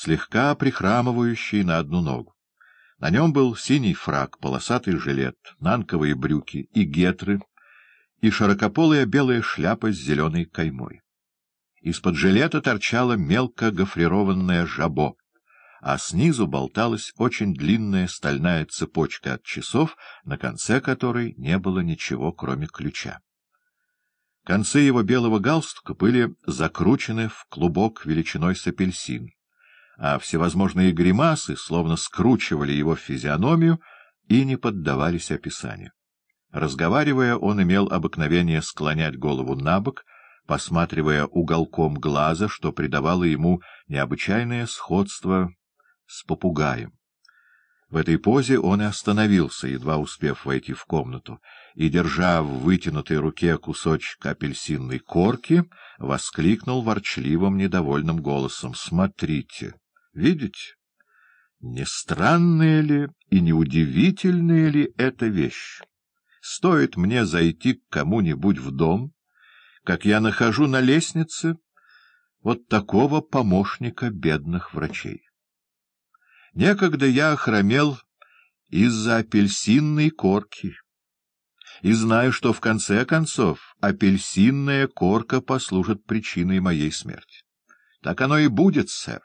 слегка прихрамывающий на одну ногу. На нем был синий фраг, полосатый жилет, нанковые брюки и гетры, и широкополая белая шляпа с зеленой каймой. Из-под жилета торчало мелко гофрированное жабо, а снизу болталась очень длинная стальная цепочка от часов, на конце которой не было ничего, кроме ключа. Концы его белого галстука были закручены в клубок величиной с апельсин, а всевозможные гримасы словно скручивали его физиономию и не поддавались описанию. Разговаривая, он имел обыкновение склонять голову на бок, посматривая уголком глаза, что придавало ему необычайное сходство с попугаем. В этой позе он и остановился, едва успев войти в комнату, и, держа в вытянутой руке кусочек апельсинной корки, воскликнул ворчливым недовольным голосом. — Смотрите, видите? Не странная ли и не удивительная ли эта вещь? Стоит мне зайти к кому-нибудь в дом, как я нахожу на лестнице вот такого помощника бедных врачей. Некогда я охромел из-за апельсинной корки, и знаю, что в конце концов апельсинная корка послужит причиной моей смерти. Так оно и будет, сэр.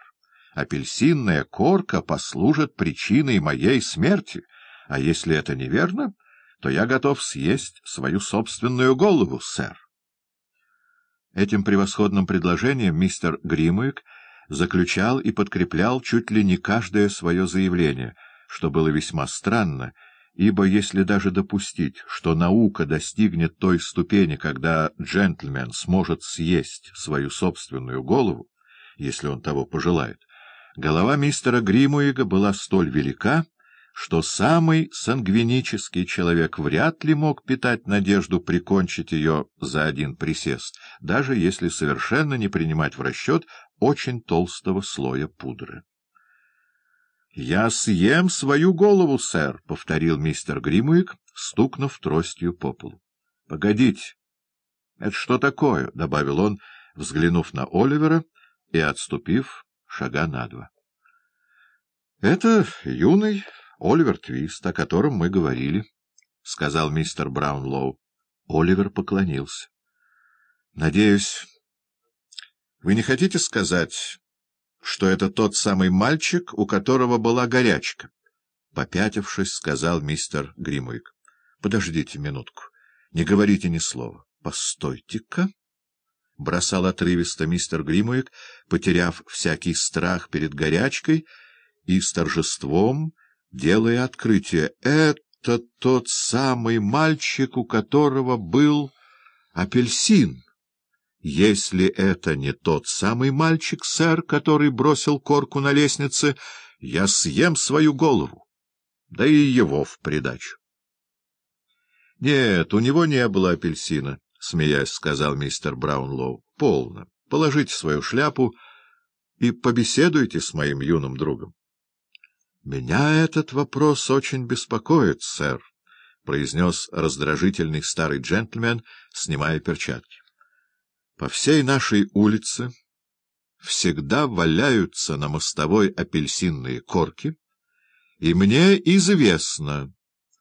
Апельсинная корка послужит причиной моей смерти, а если это неверно, то я готов съесть свою собственную голову, сэр. Этим превосходным предложением мистер Гримуик заключал и подкреплял чуть ли не каждое свое заявление, что было весьма странно, ибо если даже допустить, что наука достигнет той ступени, когда джентльмен сможет съесть свою собственную голову, если он того пожелает, голова мистера Гримуига была столь велика, что самый сангвинический человек вряд ли мог питать надежду прикончить ее за один присест, даже если совершенно не принимать в расчет очень толстого слоя пудры. — Я съем свою голову, сэр, — повторил мистер Гримуик, стукнув тростью по полу. — Погодите. — Это что такое? — добавил он, взглянув на Оливера и отступив шага на два. — Это юный Оливер Твист, о котором мы говорили, — сказал мистер Браунлоу. Оливер поклонился. — Надеюсь, вы не хотите сказать, что это тот самый мальчик, у которого была горячка? Попятившись, сказал мистер Гримуик. — Подождите минутку, не говорите ни слова. — Постойте-ка! — бросал отрывисто мистер Гримуик, потеряв всякий страх перед горячкой и с торжеством делая открытие. Это тот самый мальчик, у которого был апельсин. Если это не тот самый мальчик, сэр, который бросил корку на лестнице, я съем свою голову, да и его в придачу. — Нет, у него не было апельсина, — смеясь сказал мистер Браунлоу. — Полно. Положите свою шляпу и побеседуйте с моим юным другом. — Меня этот вопрос очень беспокоит, сэр, — произнес раздражительный старый джентльмен, снимая перчатки. — По всей нашей улице всегда валяются на мостовой апельсинные корки, и мне известно,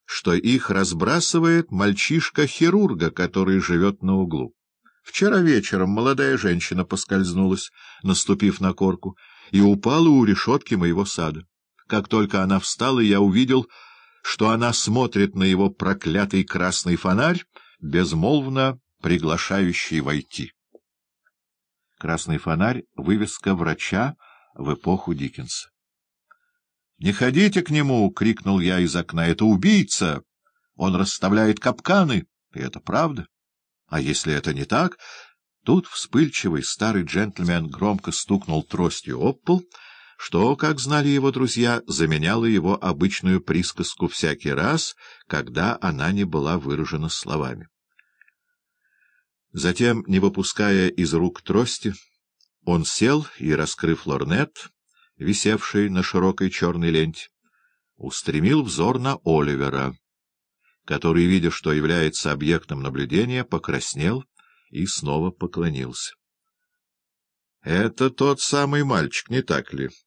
что их разбрасывает мальчишка-хирурга, который живет на углу. Вчера вечером молодая женщина поскользнулась, наступив на корку, и упала у решетки моего сада. Как только она встала, я увидел, что она смотрит на его проклятый красный фонарь, безмолвно приглашающий войти. Красный фонарь — вывеска врача в эпоху Диккенса. — Не ходите к нему! — крикнул я из окна. — Это убийца! Он расставляет капканы, и это правда. А если это не так... Тут вспыльчивый старый джентльмен громко стукнул тростью об пол — что, как знали его друзья, заменяло его обычную присказку всякий раз, когда она не была выражена словами. Затем, не выпуская из рук трости, он сел и, раскрыв лорнет, висевший на широкой черной ленте, устремил взор на Оливера, который, видя, что является объектом наблюдения, покраснел и снова поклонился. — Это тот самый мальчик, не так ли? —